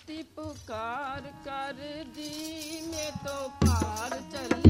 विनती पुकार कर दी मैं तो पार चली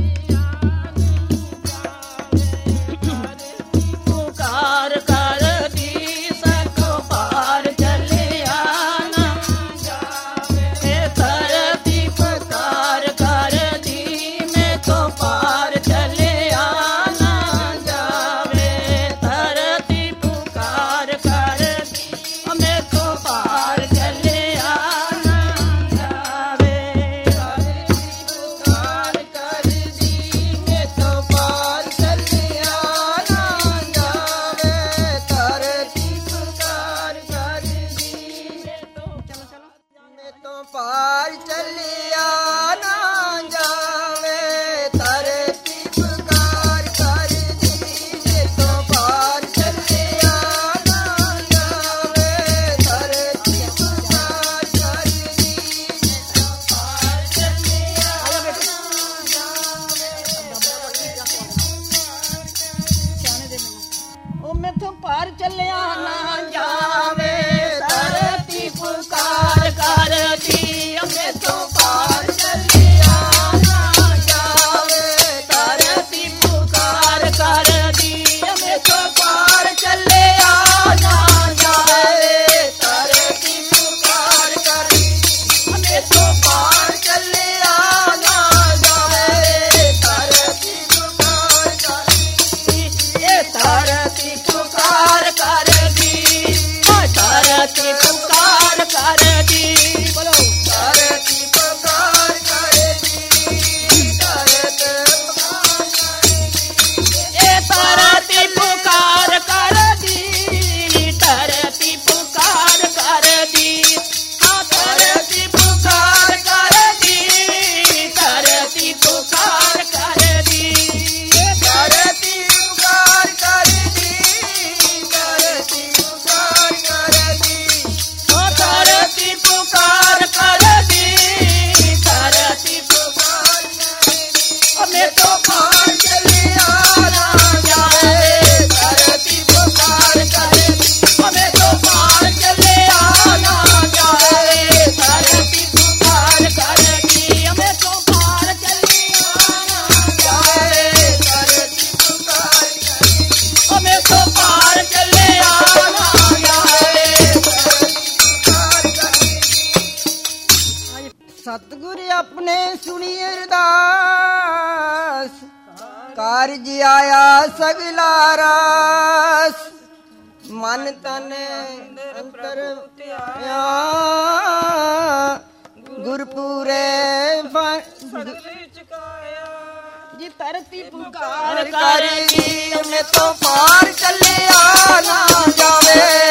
ਕਾਰਜ ਆਇਆ ਸਗਲਾ ਰਾਸ। ਮਨ ਤਨ ਅੰਤਰ ਧਿਆਇਆ। ਗੁਰਪੂਰੇ ਜੀ ਤਰਤੀ ਪੁਕਾਰ ਕਰੀ ਮੈਂ ਤੋਂ ਪਾਰ ਚੱਲਿਆ ਨਾ ਜਾਵੇ।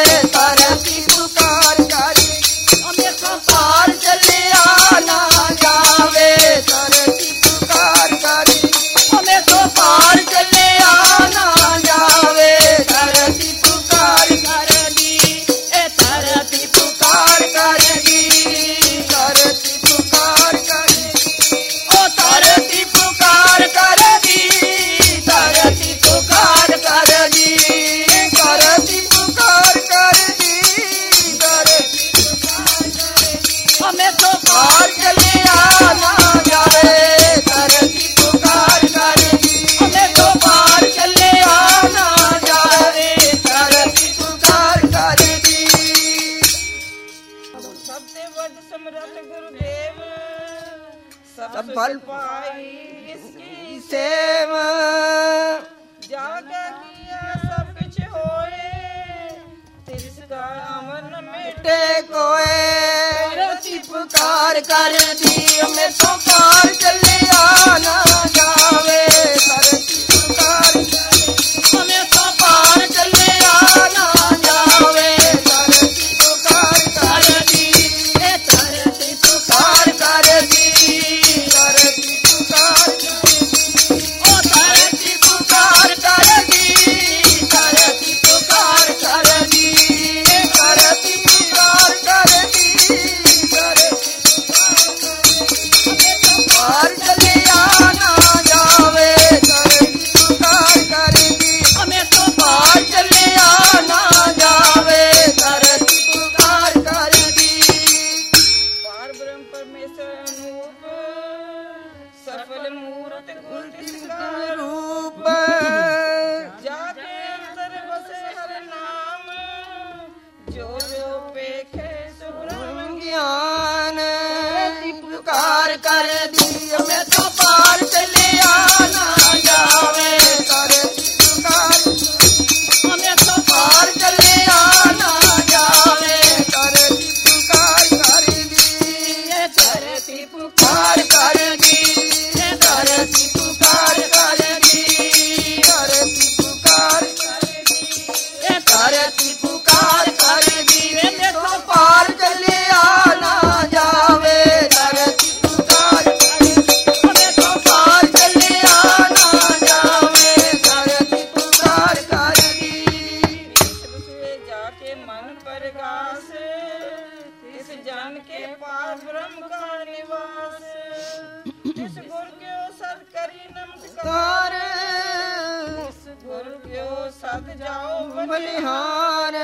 ਬਲਿਹਾਰ।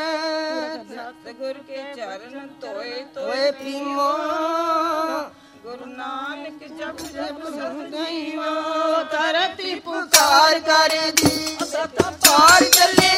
ਸਤਿਗੁਰ ਕੇ ਚਰਨ ਤੋਏ ਤੋਏ ਪੀਵੋ ਗੁਰੂ ਨਾਨਕ ਜਪ ਜਪ ਸੁਣਈਵਾ ਤਰਤੀ ਪੁਕਾਰ ਕਰਦੀ ਸਤ ਪਾਰ ਚੱਲੇ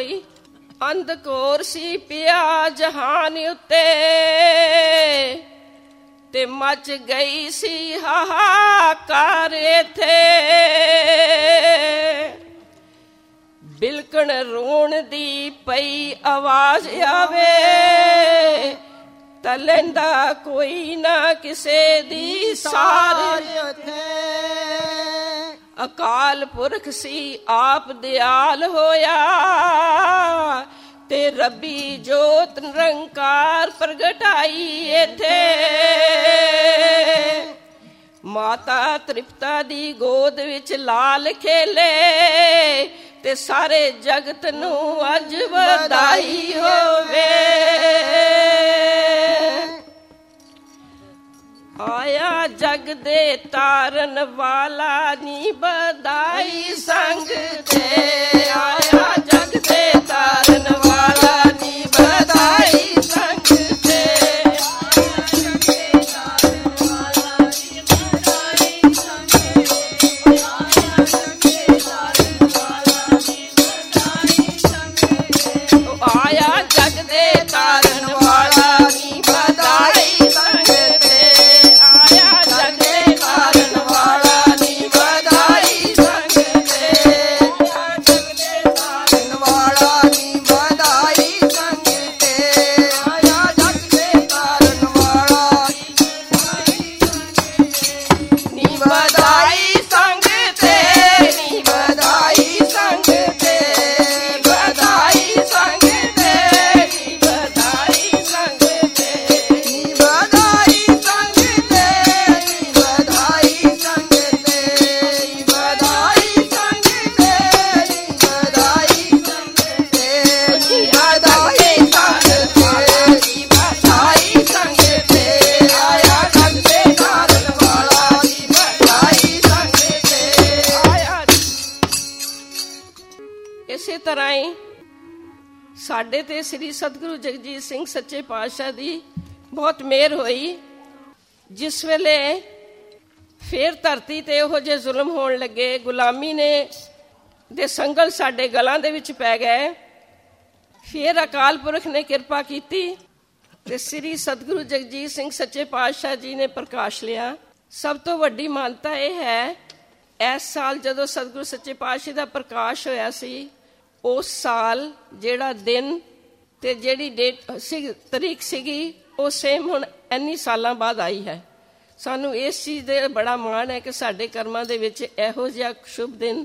ਹੋਈ, ਅੰਧਕੋਰ ਸੀ ਪਿਆ ਜਹਾਨ ਉੱਤੇ। ਤੇ ਮਚ ਗਈ ਸੀ ਹਾਹਾਕਾਰ ਇਥੇ। ਬਿਲਕਣ ਰੋਣ ਦੀ ਪਈ ਆਵਾਜ਼ ਆਵੇ ਤਲੰਦਾ ਕੋਈ ਨਾ ਕਿਸੇ ਦੀ ਸਾਰ। ਉਥੇ ਅਕਾਲ ਪੁਰਖ ਸੀ, ਆਪ ਦਿਆਲ ਹੋਇਆ। ਤੇ ਰੱਬੀ ਜੋਤ ਨਿਰੰਕਾਰ ਪ੍ਰਗਟਾਈ ਇਥੇ ਮਾਤਾ ਤ੍ਰਿਪਤਾ ਦੀ ਗੋਦ ਵਿੱਚ ਲਾਲ ਖੇਲੇ, ਤੇ ਸਾਰੇ ਜਗਤ ਨੂੰ ਅੱਜ ਵਧਾਈ ਹੋਵੇ। ਆਇਆ ਜਗ ਦੇ ਤਾਰਨ ਵਾਲਾ ਨੀ ਬਦਾਈ ਸੰਗ ਤੇ ਆ ਸਾਡੇ ਤੇ ਸ੍ਰੀ ਸਤਿਗੁਰੂ ਜਗਜੀਤ ਸਿੰਘ ਸੱਚੇ ਪਾਤਸ਼ਾਹ ਦੀ ਬਹੁਤ ਮਿਹਰ ਹੋਈ। ਜਿਸ ਵੇਲੇ ਫੇਰ ਧਰਤੀ ਤੇ ਉਹੋ ਜਿਹੇ ਜ਼ੁਲਮ ਹੋਣ ਲੱਗੇ, ਗੁਲਾਮੀ ਨੇ ਦੇ ਸੰਗਲ ਸਾਡੇ ਗਲਾਂ ਦੇ ਵਿੱਚ ਪੈ ਗਏ। ਫੇਰ ਅਕਾਲ ਪੁਰਖ ਨੇ ਕਿਰਪਾ ਕੀਤੀ ਤੇ ਸ੍ਰੀ ਸਤਿਗੁਰੂ ਜਗਜੀਤ ਸਿੰਘ ਸੱਚੇ ਪਾਤਸ਼ਾਹ ਜੀ ਨੇ ਪ੍ਰਕਾਸ਼ ਲਿਆ। ਸਭ ਤੋਂ ਵੱਡੀ ਮਾਨਤਾ ਇਹ ਹੈ, ਇਸ ਸਾਲ ਜਦੋਂ ਸਤਿਗੁਰੂ ਸੱਚੇ ਪਾਤਸ਼ਾਹ ਦਾ ਪ੍ਰਕਾਸ਼ ਹੋਇਆ ਸੀ ਉਸ ਸਾਲ ਜਿਹੜਾ ਦਿਨ ਤੇ ਜਿਹੜੀ ਡੇਟ ਸੀ ਤਰੀਕ ਸੀਗੀ, ਉਹ ਸੇਮ ਹੁਣ ਇੰਨੀ ਸਾਲਾਂ ਬਾਅਦ ਆਈ ਹੈ। ਸਾਨੂੰ ਇਸ ਚੀਜ਼ ਦੇ ਬੜਾ ਮਾਣ ਹੈ ਕਿ ਸਾਡੇ ਕਰਮਾਂ ਦੇ ਵਿੱਚ ਇਹੋ ਜਿਹਾ ਸ਼ੁਭ ਦਿਨ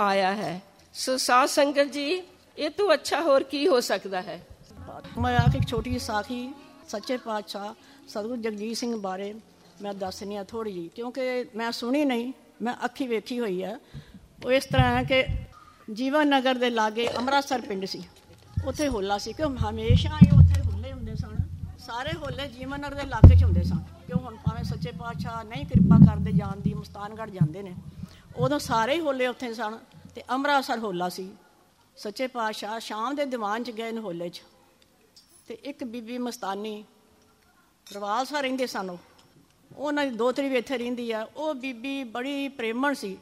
ਆਇਆ ਹੈ। ਸੋ ਸਾਧ ਸੰਗਤ ਜੀ, ਇਹ ਤੋਂ ਅੱਛਾ ਹੋਰ ਕੀ ਹੋ ਸਕਦਾ ਹੈ? ਮੈਂ ਆ ਕੇ ਇੱਕ ਛੋਟੀ ਜਿਹੀ ਸਾਖੀ, ਸੱਚੇ ਪਾਤਸ਼ਾਹ ਸਤਿਗੁਰੂ ਜਗਜੀਤ ਸਿੰਘ ਬਾਰੇ ਮੈਂ ਦੱਸਣੀ ਆ ਥੋੜੀ ਜੀ ਕਿਉਂਕਿ ਮੈਂ ਸੁਣੀ ਨਹੀਂ, ਮੈਂ ਅੱਖੀ ਵੇਖੀ ਹੋਈ ਹੈ। ਉਹ ਇਸ ਤਰ੍ਹਾਂ ਹੈ ਕਿ ਜੀਵਨ ਨਗਰ ਦੇ ਲਾਗੇ ਅੰਮ੍ਰਿਤਸਰ ਪਿੰਡ ਸੀ। ਉੱਥੇ ਹੋਲਾ ਸੀ ਕਿ ਹਮੇਸ਼ਾ ਹੀ ਉੱਥੇ ਹੋਲੇ ਹੁੰਦੇ ਸਨ। ਸਾਰੇ ਹੋਲੇ ਜੀਵਨ ਨਗਰ ਦੇ ਇਲਾਕੇ 'ਚ ਹੁੰਦੇ ਸਨ। ਕਿਉਂ ਹੁਣ ਭਾਵੇਂ ਸੱਚੇ ਪਾਤਸ਼ਾਹ ਨਹੀਂ ਕਿਰਪਾ ਕਰਦੇ ਜਾਣ ਦੀ, ਮਸਤਾਨਗੜ੍ਹ ਜਾਂਦੇ ਨੇ। ਉਦੋਂ ਸਾਰੇ ਹੀ ਹੋਲੇ ਉੱਥੇ ਸਨ ਤੇ ਅੰਮ੍ਰਿਤਸਰ ਹੋਲਾ ਸੀ। ਸੱਚੇ ਪਾਤਸ਼ਾਹ ਸ਼ਾਮ ਦੇ ਦੀਵਾਨ 'ਚ ਗਏ ਨੇ ਹੋਲੇ 'ਚ। ਤੇ ਇੱਕ ਬੀਬੀ ਮਸਤਾਨੀ ਰਵਾਲ ਸਾ ਰਹਿੰਦੇ ਸਨ ਉਹ। ਉਹਨਾਂ ਦੀ ਦੋਤਰੀ ਵੀ ਇੱਥੇ ਰਹਿੰਦੀ ਆ। ਉਹ ਬੀਬੀ ਬੜੀ ਪ੍ਰੇਮਣ ਸੀ।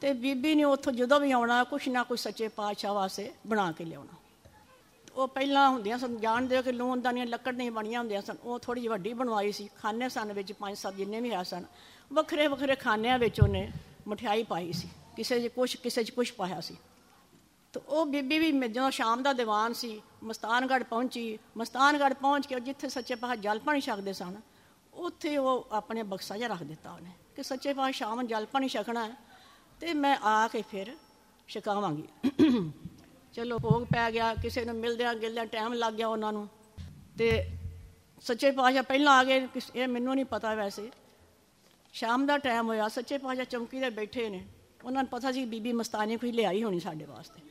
ਤੇ ਬੀਬੀ ਨੇ ਉੱਥੋਂ ਜਦੋਂ ਵੀ ਆਉਣਾ, ਕੁਛ ਨਾ ਕੁਛ ਸੱਚੇ ਪਾਤਸ਼ਾਹ ਵਾਸਤੇ ਬਣਾ ਕੇ ਲਿਆਉਣਾ। ਉਹ ਪਹਿਲਾਂ ਹੁੰਦੀਆਂ ਸਨ, ਜਾਣਦੇ ਹੋ ਕਿ ਲੂਣ ਦਾਨੀਆਂ ਲੱਕੜ ਨਹੀਂ ਬਣੀਆਂ ਹੁੰਦੀਆਂ ਸਨ। ਉਹ ਥੋੜੀ ਜਿਹੀ ਵੱਡੀ ਬਣਵਾਈ ਸੀ। ਖਾਨੇ ਸਨ ਵਿੱਚ ਪੰਜ ਸੱਤ ਜਿੰਨੇ ਵੀ ਆ ਸਨ। ਵੱਖਰੇ ਵੱਖਰੇ ਖਾਨਿਆਂ ਵਿੱਚ ਉਹਨੇ ਮਠਿਆਈ ਪਾਈ ਸੀ। ਕਿਸੇ 'ਚ ਕੁਛ, ਕਿਸੇ 'ਚ ਕੁਛ ਪਾਇਆ ਸੀ। ਤੇ ਉਹ ਬੀਬੀ ਵੀ ਜਦੋਂ ਸ਼ਾਮ ਦਾ ਦੀਵਾਨ ਸੀ, ਮਸਤਾਨਗੜ੍ਹ ਪਹੁੰਚੀ। ਮਸਤਾਨਗੜ੍ਹ ਪਹੁੰਚ ਕੇ ਜਿੱਥੇ ਸੱਚੇ ਪਾਤਸ਼ਾਹ ਜਲ ਪਾਣੀ ਛਕਦੇ ਸਨ, ਉੱਥੇ ਉਹ ਆਪਣੇ ਬਕਸਾ ਜਿਹਾ ਰੱਖ ਦਿੱਤਾ ਉਹਨੇ। ਕਿ ਸੱਚੇ ਪਾਤਸ਼ਾਹ ਸ਼ਾਮ ਨੂੰ ਜਲ ਪਾਣੀ ਛਕਣਾ ਹੈ ਤੇ ਮੈਂ ਆ ਕੇ ਫਿਰ ਛਕਾਵਾਂਗੀ। ਚਲੋ, ਭੋਗ ਪੈ ਗਿਆ, ਕਿਸੇ ਨੂੰ ਮਿਲਦਿਆਂ ਗਿਲਦਿਆਂ ਟਾਈਮ ਲੱਗ ਗਿਆ ਉਹਨਾਂ ਨੂੰ। ਤੇ ਸੱਚੇ ਪਾਤਸ਼ਾਹ ਪਹਿਲਾਂ ਆ ਗਏ ਇਹ ਮੈਨੂੰ ਨਹੀਂ ਪਤਾ ਵੈਸੇ। ਸ਼ਾਮ ਦਾ ਟਾਈਮ ਹੋਇਆ, ਸੱਚੇ ਪਾਤਸ਼ਾਹ ਚੌਂਕੀ ਤੇ ਬੈਠੇ ਨੇ। ਉਹਨਾਂ ਨੂੰ ਪਤਾ ਸੀ ਬੀਬੀ ਮਸਤਾਨੀ ਕੋਈ ਲਿਆਈ ਹੋਣੀ ਸਾਡੇ ਵਾਸਤੇ।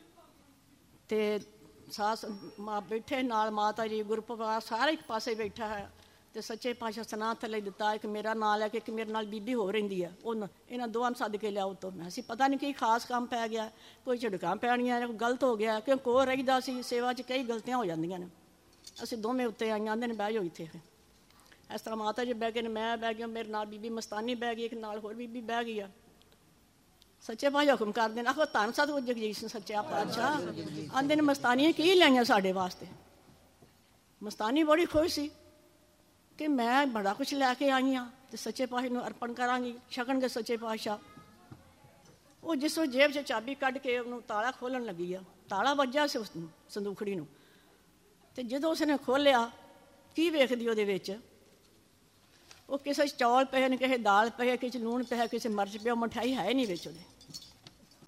ਤੇ ਸਾਸ, ਮਾਂ ਬੈਠੇ ਨਾਲ, ਮਾਤਾ ਜੀ ਗੁਰਪ੍ਰਵਾਹ ਸਾਰੇ ਇੱਕ ਪਾਸੇ ਬੈਠਾ ਹੈ। ਤੇ ਸੱਚੇ ਪਾਤਸ਼ਾਹ ਸਨਾਤ ਥੱਲੇ ਦਿੱਤਾ, ਇੱਕ ਮੇਰਾ ਨਾਂ ਲੈ ਕੇ ਇੱਕ ਮੇਰੇ ਨਾਲ ਬੀਬੀ ਹੋ ਰਹਿੰਦੀ ਆ, ਉਹ ਇਹਨਾਂ ਦੋਵਾਂ ਨੂੰ ਸੱਦ ਕੇ ਲਿਆਓ ਤੋਂ ਮੈਂ ਅਸੀਂ ਪਤਾ ਨਹੀਂ ਕੀ ਖਾਸ ਕੰਮ ਪੈ ਗਿਆ, ਕੋਈ ਝੜਕਾਂ ਪੈਣੀਆਂ ਜਾਂ ਕੋਈ ਗਲਤ ਹੋ ਗਿਆ, ਕਿਉਂ ਕੋ ਰਹੀਦਾ ਸੀ, ਸੇਵਾ 'ਚ ਕਈ ਗਲਤੀਆਂ ਹੋ ਜਾਂਦੀਆਂ ਨੇ। ਅਸੀਂ ਦੋਵੇਂ ਉੱਤੇ ਆਈਆਂ, ਆਂਦੇ ਨੇ, ਬਹਿ ਜਾਓ ਇੱਥੇ ਇਸ ਤਰ੍ਹਾਂ ਮਾਤਾ ਜੀ ਬਹਿ ਗਏ ਨੇ, ਮੈਂ ਬਹਿ ਗਿਆ, ਮੇਰੇ ਨਾਲ ਬੀਬੀ ਮਸਤਾਨੀ ਬਹਿ ਗਈ, ਇੱਕ ਨਾਲ ਹੋਰ ਬੀਬੀ ਬਹਿ ਗਈ ਆ। ਸੱਚੇ ਭਾਈ ਹੁਕਮ ਕਰਦੇ ਨੇ, ਆਖੋ, ਧੰਨ ਸਤਿਗੁਰ ਜਗਜੀਤ ਸਿੰਘ, ਸੱਚਾ ਪਾਤਸ਼ਾਹ। ਆਂਦੇ ਨੇ, ਮਸਤਾਨੀਆਂ ਕੀ ਲਿਆਈਆਂ ਸਾਡੇ ਵਾਸਤੇ? ਮਸਤਾਨੀ ਬੜੀ ਖੁਸ਼ ਸੀ। ਕਿ ਮੈਂ ਬੜਾ ਕੁਝ ਲੈ ਕੇ ਆਈ ਹਾਂ ਤੇ ਸੱਚੇ ਪਾਤਸ਼ਾਹ ਨੂੰ ਅਰਪਣ ਕਰਾਂਗੀ ਛਕਣਗੇ ਸੱਚੇ ਪਾਤਸ਼ਾਹ। ਉਹ ਜਿਸੋਂ ਜੇਬ 'ਚ ਚਾਬੀ ਕੱਢ ਕੇ ਉਹਨੂੰ ਤਾਲਾ ਖੋਲਣ ਲੱਗੀ ਆ, ਤਾਲਾ ਵੱਜਾ ਸੀ ਉਸ ਨੂੰ, ਸੰਦੂਖੜੀ ਨੂੰ। ਤੇ ਜਦੋਂ ਉਸਨੇ ਖੋਲਿਆ ਕੀ ਵੇਖਦੀ ਉਹਦੇ ਵਿੱਚ? ਉਹ ਕਿਸੇ 'ਚ ਚੌਲ ਪਏ ਨੇ, ਕਿਸੇ ਦਾਲ ਪਏ, ਕਿਸੇ ਲੂਣ ਪਿਆ, ਕਿਸੇ 'ਚ ਮਿਰਚ ਪਿਆ ਮਠਾਈ ਹੈ ਨਹੀਂ ਵਿੱਚ ਉਹਦੇ।